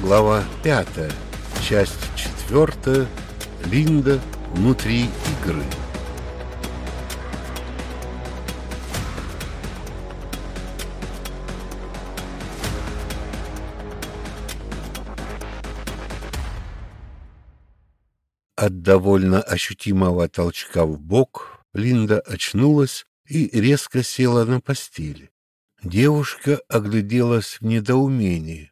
Глава пятая. Часть четвертая. Линда внутри игры. От довольно ощутимого толчка в бок Линда очнулась и резко села на постели. Девушка огляделась в недоумении.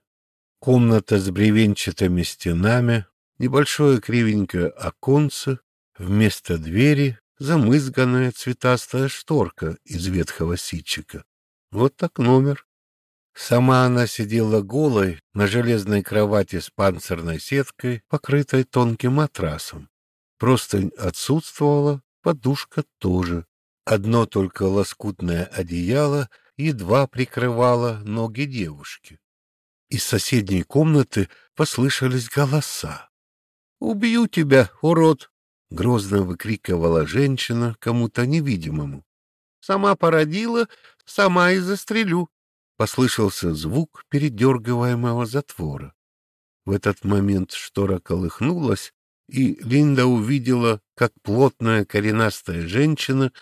Комната с бревенчатыми стенами, небольшое кривенькое оконце, вместо двери замызганная цветастая шторка из ветхого ситчика. Вот так номер. Сама она сидела голой на железной кровати с панцирной сеткой, покрытой тонким матрасом. Простынь отсутствовала, подушка тоже. Одно только лоскутное одеяло едва прикрывало ноги девушки. Из соседней комнаты послышались голоса. «Убью тебя, урод!» — грозно выкрикивала женщина кому-то невидимому. «Сама породила, сама и застрелю!» — послышался звук передергиваемого затвора. В этот момент штора колыхнулась, и Линда увидела, как плотная коренастая женщина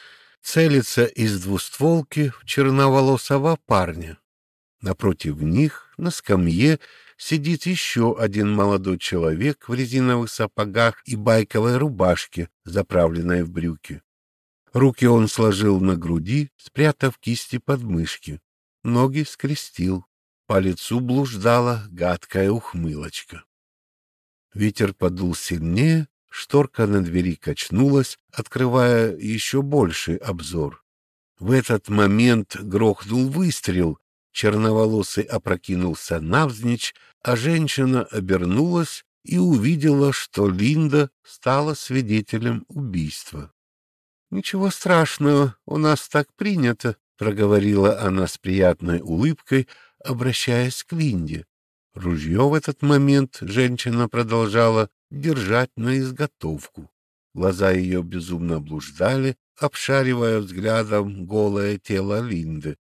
целится из двустволки в черноволосого парня. Напротив них, на скамье, сидит еще один молодой человек в резиновых сапогах и байковой рубашке, заправленной в брюки. Руки он сложил на груди, спрятав кисти под мышки. Ноги скрестил. По лицу блуждала гадкая ухмылочка. Ветер подул сильнее, шторка на двери качнулась, открывая еще больший обзор. В этот момент грохнул выстрел, Черноволосый опрокинулся навзничь, а женщина обернулась и увидела, что Линда стала свидетелем убийства. — Ничего страшного, у нас так принято, — проговорила она с приятной улыбкой, обращаясь к Линде. Ружье в этот момент женщина продолжала держать на изготовку. Глаза ее безумно блуждали, обшаривая взглядом голое тело Линды.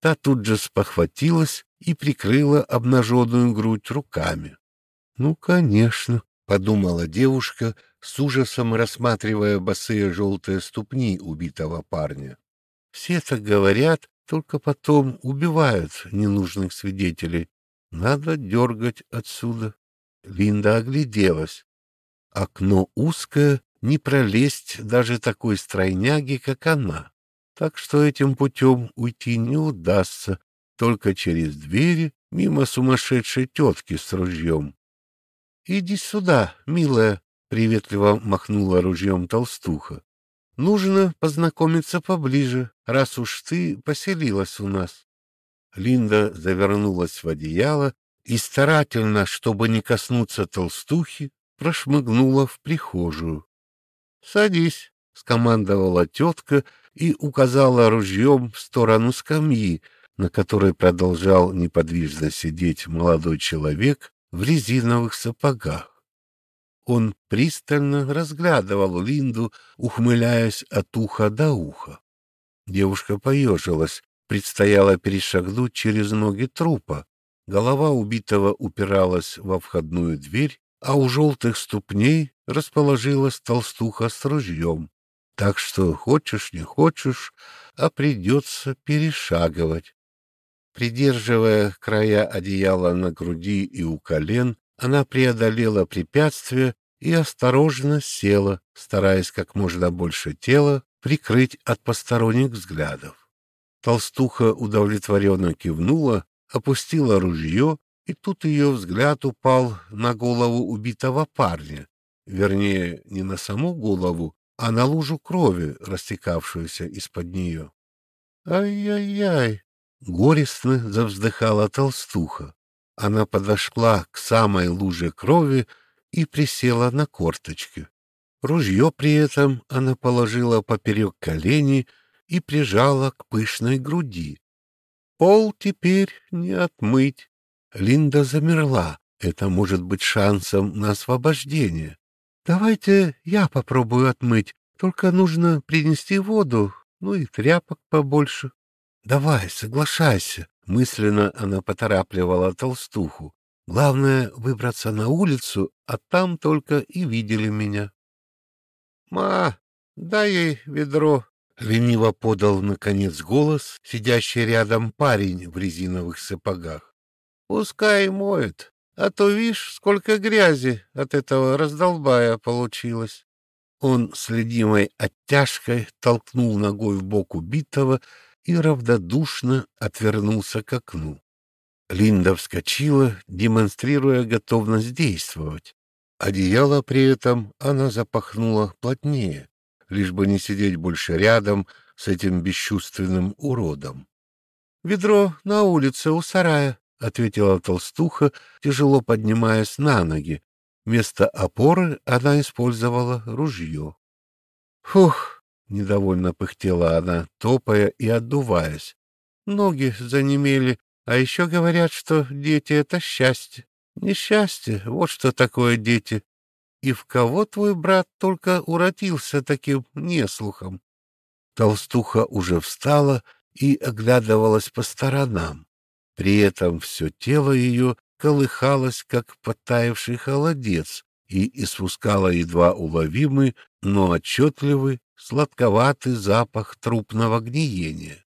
Та тут же спохватилась и прикрыла обнаженную грудь руками. — Ну, конечно, — подумала девушка, с ужасом рассматривая босые желтые ступни убитого парня. Все так говорят, только потом убивают ненужных свидетелей. Надо дергать отсюда. Линда огляделась. Окно узкое, не пролезть даже такой стройняги, как она так что этим путем уйти не удастся, только через двери мимо сумасшедшей тетки с ружьем. — Иди сюда, милая, — приветливо махнула ружьем толстуха. — Нужно познакомиться поближе, раз уж ты поселилась у нас. Линда завернулась в одеяло и старательно, чтобы не коснуться толстухи, прошмыгнула в прихожую. — Садись, — скомандовала тетка и указала ружьем в сторону скамьи, на которой продолжал неподвижно сидеть молодой человек в резиновых сапогах. Он пристально разглядывал Линду, ухмыляясь от уха до уха. Девушка поежилась, предстояло перешагнуть через ноги трупа. Голова убитого упиралась во входную дверь, а у желтых ступней расположилась толстуха с ружьем. Так что хочешь, не хочешь, а придется перешагивать. Придерживая края одеяла на груди и у колен, она преодолела препятствие и осторожно села, стараясь как можно больше тела прикрыть от посторонних взглядов. Толстуха удовлетворенно кивнула, опустила ружье, и тут ее взгляд упал на голову убитого парня. Вернее, не на саму голову, а на лужу крови, растекавшуюся из-под нее. «Ай-яй-яй!» — горестно завздыхала толстуха. Она подошла к самой луже крови и присела на корточки. Ружье при этом она положила поперек колени и прижала к пышной груди. Пол теперь не отмыть. Линда замерла. Это может быть шансом на освобождение. Давайте я попробую отмыть, только нужно принести воду, ну и тряпок побольше. Давай, соглашайся. Мысленно она поторапливала толстуху. Главное — выбраться на улицу, а там только и видели меня. — Ма, дай ей ведро, — лениво подал, наконец, голос, сидящий рядом парень в резиновых сапогах. — Пускай моет, а то, видишь, сколько грязи от этого раздолбая получилось. Он с ледимой оттяжкой толкнул ногой в бок убитого и равнодушно отвернулся к окну. Линда вскочила, демонстрируя готовность действовать. Одеяло при этом она запахнула плотнее, лишь бы не сидеть больше рядом с этим бесчувственным уродом. — Ведро на улице у сарая, — ответила толстуха, тяжело поднимаясь на ноги. Вместо опоры она использовала ружье. — Фух! — недовольно пыхтела она, топая и отдуваясь. Ноги занемели, а еще говорят, что дети — это счастье. Несчастье — вот что такое дети. И в кого твой брат только уродился таким неслухом? Толстуха уже встала и оглядывалась по сторонам. При этом все тело ее колыхалось, как подтаявший холодец, и испускало едва уловимый, но отчетливый, сладковатый запах трупного гниения.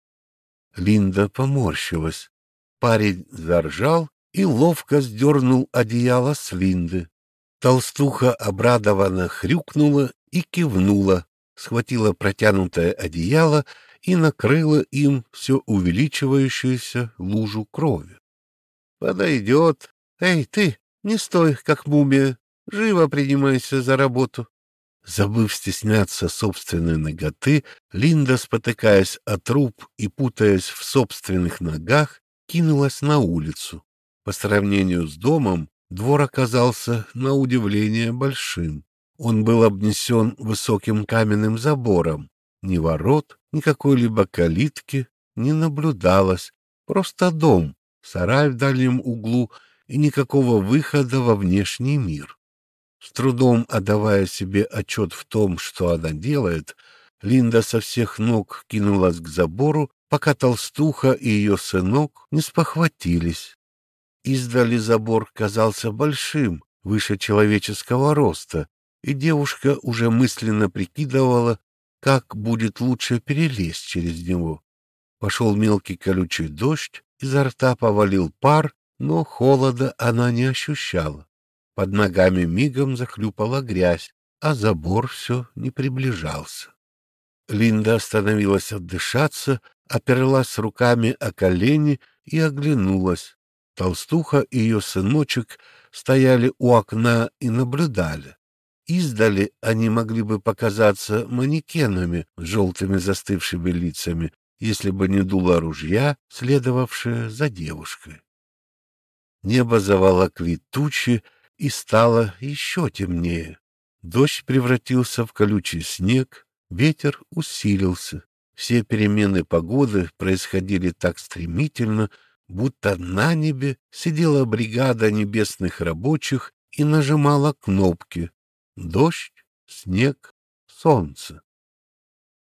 Линда поморщилась. Парень заржал и ловко сдернул одеяло с Линды. Толстуха обрадованно хрюкнула и кивнула, схватила протянутое одеяло и накрыла им все увеличивающуюся лужу крови. — Подойдет. Эй, ты, не стой, как мумия. Живо принимайся за работу. Забыв стесняться собственной ноготы, Линда, спотыкаясь о труп и путаясь в собственных ногах, кинулась на улицу. По сравнению с домом, двор оказался на удивление большим. Он был обнесен высоким каменным забором. Ни ворот, ни какой-либо калитки не наблюдалось. Просто дом, сарай в дальнем углу и никакого выхода во внешний мир. С трудом отдавая себе отчет в том, что она делает, Линда со всех ног кинулась к забору пока толстуха и ее сынок не спохватились. Издали забор казался большим, выше человеческого роста, и девушка уже мысленно прикидывала, как будет лучше перелезть через него. Пошел мелкий колючий дождь, изо рта повалил пар, но холода она не ощущала. Под ногами мигом захлюпала грязь, а забор все не приближался. Линда остановилась отдышаться, оперлась руками о колени и оглянулась. Толстуха и ее сыночек стояли у окна и наблюдали. Издали они могли бы показаться манекенами с желтыми застывшими лицами, если бы не дуло ружья, следовавшее за девушкой. Небо заволокли тучи, и стало еще темнее. Дождь превратился в колючий снег, ветер усилился. Все перемены погоды происходили так стремительно, будто на небе сидела бригада небесных рабочих и нажимала кнопки. Дождь, снег, солнце.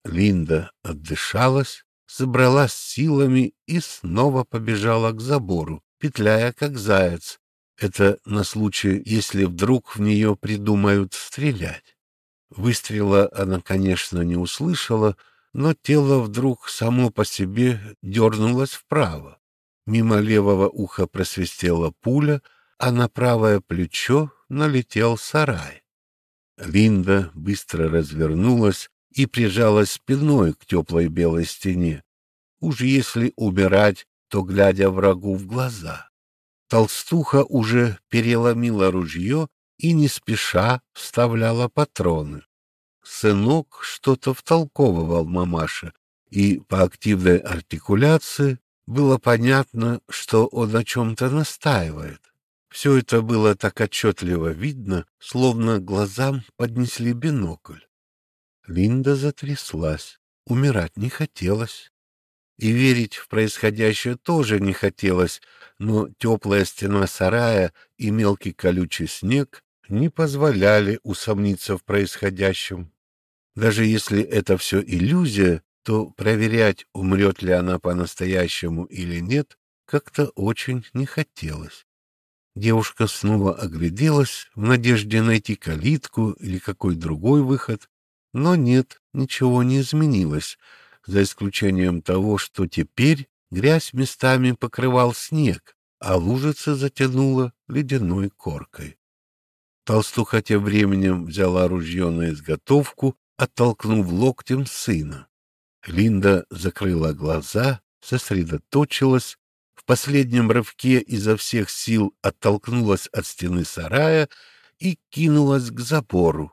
Линда отдышалась, собралась силами и снова побежала к забору, петляя как заяц. Это на случай, если вдруг в нее придумают стрелять. Выстрела она, конечно, не услышала, но тело вдруг само по себе дернулось вправо. Мимо левого уха просвистела пуля, а на правое плечо налетел сарай. Линда быстро развернулась и прижалась спиной к теплой белой стене. Уж если умирать, то глядя врагу в глаза. Толстуха уже переломила ружье и не спеша вставляла патроны. Сынок что-то втолковывал мамаше, и по активной артикуляции было понятно, что он о чем-то настаивает. Все это было так отчетливо видно, словно глазам поднесли бинокль. Линда затряслась, умирать не хотелось. И верить в происходящее тоже не хотелось, но теплая стена сарая и мелкий колючий снег не позволяли усомниться в происходящем. Даже если это все иллюзия, то проверять, умрет ли она по-настоящему или нет, как-то очень не хотелось. Девушка снова огляделась в надежде найти калитку или какой другой выход, но нет, ничего не изменилось, за исключением того, что теперь грязь местами покрывал снег, а лужица затянула ледяной коркой. Толстуха тем временем взяла ружье на изготовку, оттолкнув локтем сына. Линда закрыла глаза, сосредоточилась, в последнем рывке изо всех сил оттолкнулась от стены сарая и кинулась к забору.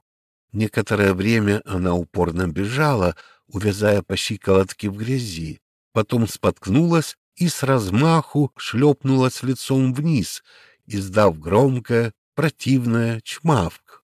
Некоторое время она упорно бежала, увязая по щиколотке в грязи, потом споткнулась и с размаху шлепнулась лицом вниз, издав громкое, противное чмавк.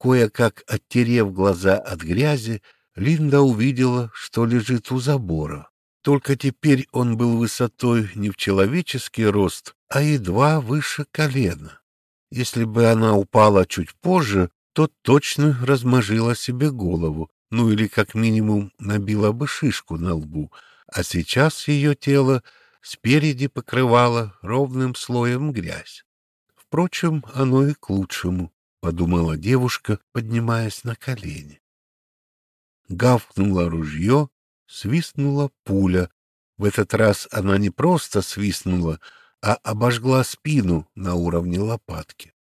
Кое-как оттерев глаза от грязи, Линда увидела, что лежит у забора. Только теперь он был высотой не в человеческий рост, а едва выше колена. Если бы она упала чуть позже, то точно размажила себе голову, ну или как минимум набила бы шишку на лбу, а сейчас ее тело спереди покрывало ровным слоем грязь. Впрочем, оно и к лучшему, — подумала девушка, поднимаясь на колени. Гавкнуло ружье, свистнула пуля. В этот раз она не просто свистнула, а обожгла спину на уровне лопатки.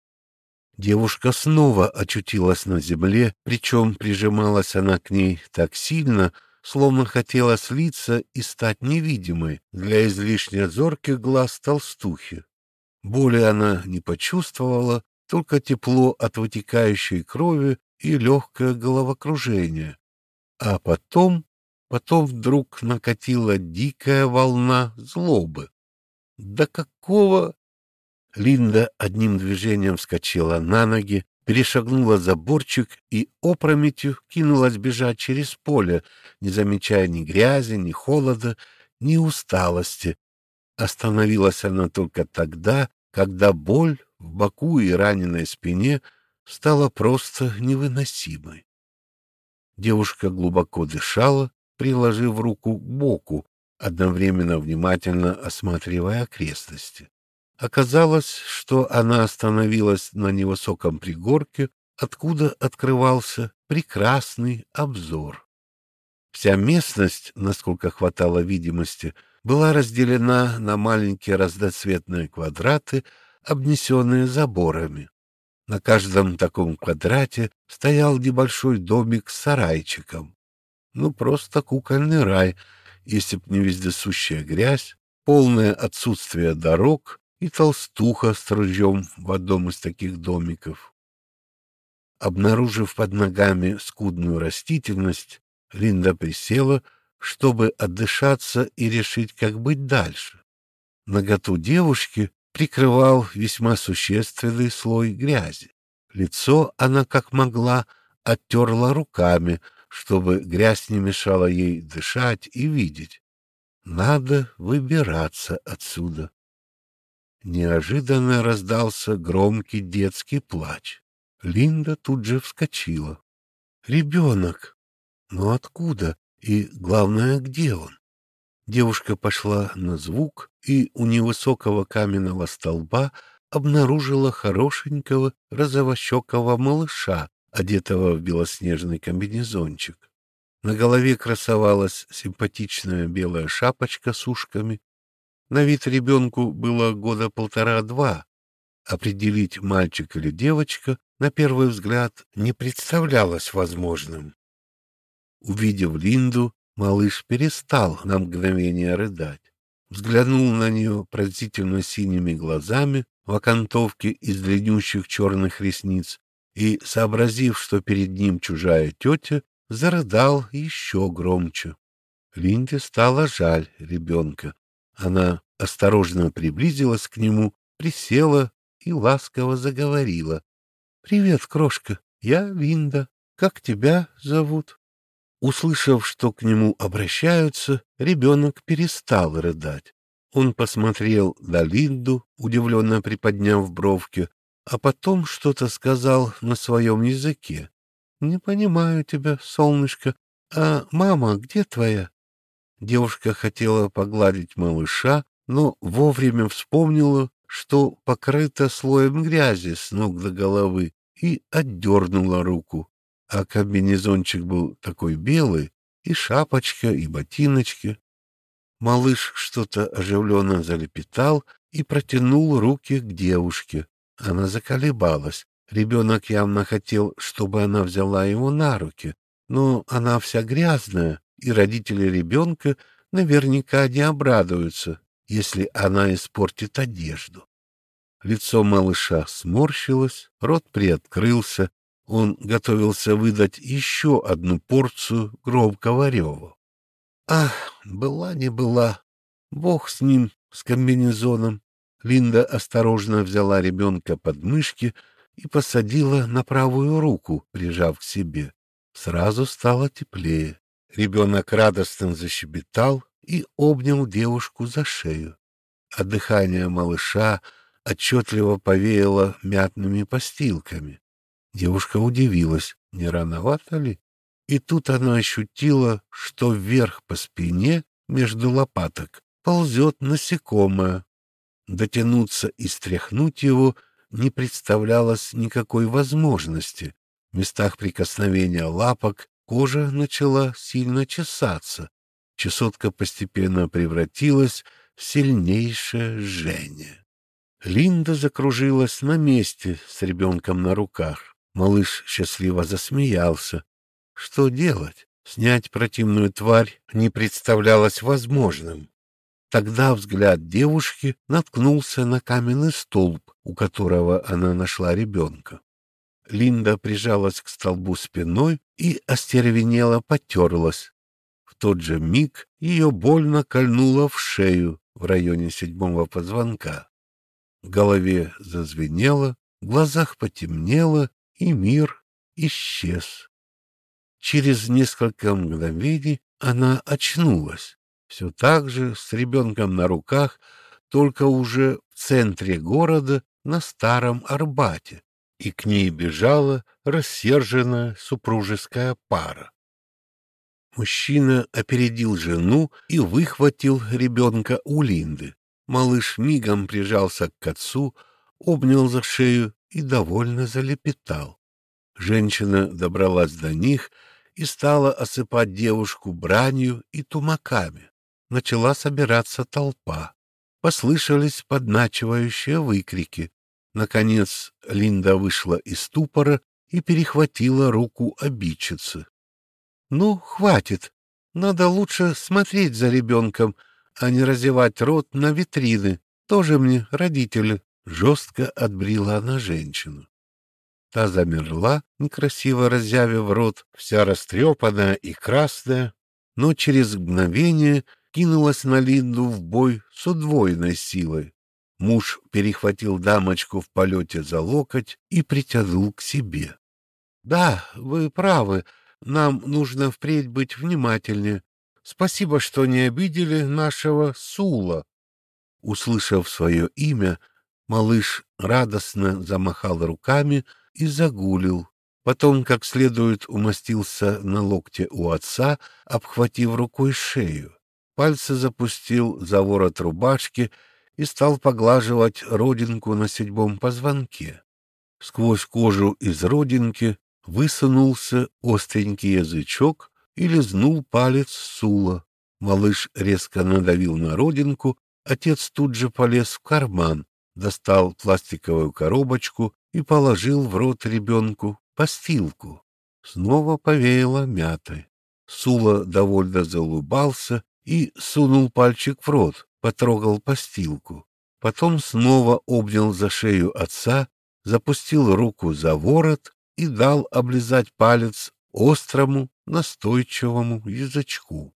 Девушка снова очутилась на земле, причем прижималась она к ней так сильно, словно хотела слиться и стать невидимой для излишне зорких глаз толстухи. Боли она не почувствовала, только тепло от вытекающей крови и легкое головокружение. А потом, потом вдруг накатила дикая волна злобы. Да какого... Линда одним движением вскочила на ноги, перешагнула заборчик и опрометью кинулась бежать через поле, не замечая ни грязи, ни холода, ни усталости. Остановилась она только тогда, когда боль в боку и раненой спине стала просто невыносимой. Девушка глубоко дышала, приложив руку к боку, одновременно внимательно осматривая окрестности. Оказалось, что она остановилась на невысоком пригорке, откуда открывался прекрасный обзор. Вся местность, насколько хватало видимости, была разделена на маленькие разноцветные квадраты, обнесенные заборами. На каждом таком квадрате стоял небольшой домик с сарайчиком. Ну, просто кукольный рай, если б не вездесущая грязь, полное отсутствие дорог и толстуха с ружьем в одном из таких домиков. Обнаружив под ногами скудную растительность, Линда присела, чтобы отдышаться и решить, как быть дальше. Наготу девушки прикрывал весьма существенный слой грязи. Лицо она, как могла, оттерла руками, чтобы грязь не мешала ей дышать и видеть. Надо выбираться отсюда. Неожиданно раздался громкий детский плач. Линда тут же вскочила. «Ребенок! Но откуда? И, главное, где он?» Девушка пошла на звук и у невысокого каменного столба обнаружила хорошенького розовощекого малыша, одетого в белоснежный комбинезончик. На голове красовалась симпатичная белая шапочка с ушками, на вид ребенку было года полтора-два. Определить, мальчик или девочка, на первый взгляд, не представлялось возможным. Увидев Линду, малыш перестал на мгновение рыдать. Взглянул на нее пронзительно синими глазами в окантовке из длиннющих черных ресниц и, сообразив, что перед ним чужая тетя, зарыдал еще громче. Линде стало жаль ребенка, она осторожно приблизилась к нему, присела и ласково заговорила. — Привет, крошка, я Линда. Как тебя зовут? Услышав, что к нему обращаются, ребенок перестал рыдать. Он посмотрел на Линду, удивленно приподняв бровки, а потом что-то сказал на своем языке. — Не понимаю тебя, солнышко. А мама где твоя? Девушка хотела погладить малыша, но вовремя вспомнила, что покрыта слоем грязи с ног до головы, и отдернула руку. А комбинезончик был такой белый, и шапочка, и ботиночки. Малыш что-то оживленно залепетал и протянул руки к девушке. Она заколебалась. Ребенок явно хотел, чтобы она взяла его на руки, но она вся грязная, и родители ребенка наверняка не обрадуются, если она испортит одежду. Лицо малыша сморщилось, рот приоткрылся, он готовился выдать еще одну порцию громкого рева. Ах, была не была. Бог с ним, с комбинезоном. Линда осторожно взяла ребенка под мышки и посадила на правую руку, прижав к себе. Сразу стало теплее. Ребенок радостно защебетал и обнял девушку за шею. А дыхание малыша отчетливо повеяло мятными постилками. Девушка удивилась, не рановато ли? И тут она ощутила, что вверх по спине, между лопаток, ползет насекомое. Дотянуться и стряхнуть его не представлялось никакой возможности. В местах прикосновения лапок кожа начала сильно чесаться. Чесотка постепенно превратилась в сильнейшее жжение. Линда закружилась на месте с ребенком на руках. Малыш счастливо засмеялся. Что делать? Снять противную тварь не представлялось возможным. Тогда взгляд девушки наткнулся на каменный столб, у которого она нашла ребенка. Линда прижалась к столбу спиной и остервенело потерлась. В тот же миг ее больно кольнуло в шею в районе седьмого позвонка. В голове зазвенело, в глазах потемнело, и мир исчез. Через несколько мгновений она очнулась, все так же с ребенком на руках, только уже в центре города на Старом Арбате, и к ней бежала рассерженная супружеская пара. Мужчина опередил жену и выхватил ребенка у Линды. Малыш мигом прижался к отцу, обнял за шею и довольно залепетал. Женщина добралась до них и стала осыпать девушку бранью и тумаками. Начала собираться толпа. Послышались подначивающие выкрики. Наконец Линда вышла из ступора и перехватила руку обидчицы. — Ну, хватит. Надо лучше смотреть за ребенком, а не разевать рот на витрины. Тоже мне родители. Жестко отбрила она женщину. Та замерла, некрасиво разъявив рот, вся растрепанная и красная, но через мгновение кинулась на Линду в бой с удвоенной силой. Муж перехватил дамочку в полете за локоть и притянул к себе. — Да, вы правы, нам нужно впредь быть внимательнее. Спасибо, что не обидели нашего Сула. Услышав свое имя, Малыш радостно замахал руками и загулил. Потом, как следует, умостился на локте у отца, обхватив рукой шею. Пальцы запустил за ворот рубашки и стал поглаживать родинку на седьмом позвонке. Сквозь кожу из родинки высунулся остренький язычок и лизнул палец Сула. Малыш резко надавил на родинку, отец тут же полез в карман, достал пластиковую коробочку и положил в рот ребенку постилку. Снова повеяло мятой. Сула довольно заулыбался и сунул пальчик в рот, потрогал постилку. Потом снова обнял за шею отца, запустил руку за ворот и дал облизать палец острому, настойчивому язычку.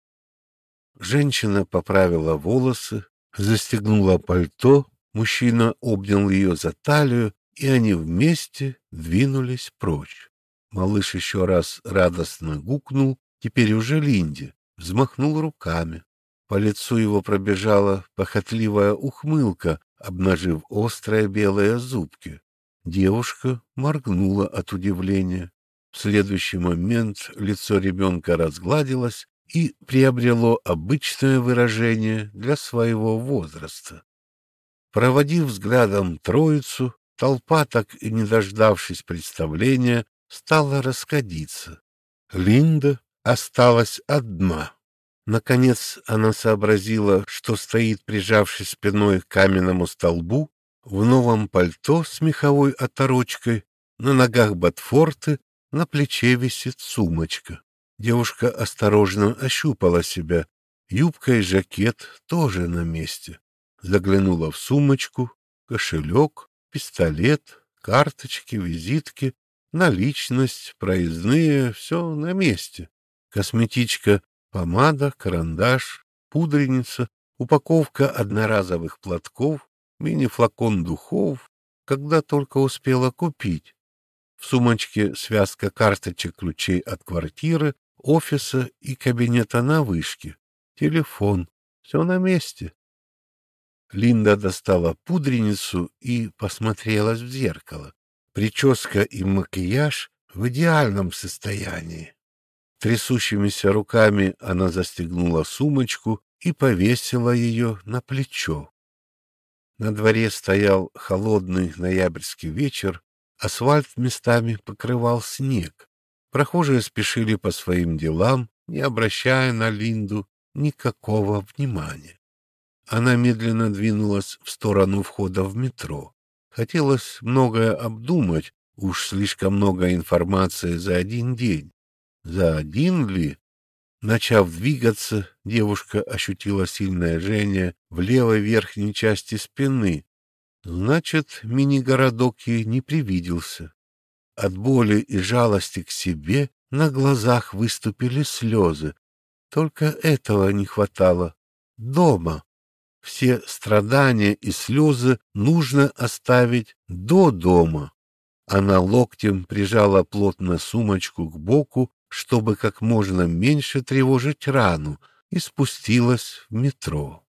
Женщина поправила волосы, застегнула пальто Мужчина обнял ее за талию, и они вместе двинулись прочь. Малыш еще раз радостно гукнул, теперь уже Линде, взмахнул руками. По лицу его пробежала похотливая ухмылка, обнажив острые белые зубки. Девушка моргнула от удивления. В следующий момент лицо ребенка разгладилось и приобрело обычное выражение для своего возраста. Проводив взглядом троицу, толпа, так и не дождавшись представления, стала расходиться. Линда осталась одна. Наконец она сообразила, что стоит, прижавшись спиной к каменному столбу, в новом пальто с меховой оторочкой, на ногах ботфорты, на плече висит сумочка. Девушка осторожно ощупала себя. Юбка и жакет тоже на месте. Заглянула в сумочку, кошелек, пистолет, карточки, визитки, наличность, проездные, все на месте. Косметичка, помада, карандаш, пудреница, упаковка одноразовых платков, мини-флакон духов, когда только успела купить. В сумочке связка карточек ключей от квартиры, офиса и кабинета на вышке. Телефон. Все на месте. Линда достала пудреницу и посмотрелась в зеркало. Прическа и макияж в идеальном состоянии. Трясущимися руками она застегнула сумочку и повесила ее на плечо. На дворе стоял холодный ноябрьский вечер, асфальт местами покрывал снег. Прохожие спешили по своим делам, не обращая на Линду никакого внимания. Она медленно двинулась в сторону входа в метро. Хотелось многое обдумать, уж слишком много информации за один день. За один ли? Начав двигаться, девушка ощутила сильное жжение в левой верхней части спины. Значит, мини-городок ей не привиделся. От боли и жалости к себе на глазах выступили слезы. Только этого не хватало. Дома. Все страдания и слезы нужно оставить до дома. Она локтем прижала плотно сумочку к боку чтобы как можно меньше тревожить рану, и спустилась в метро.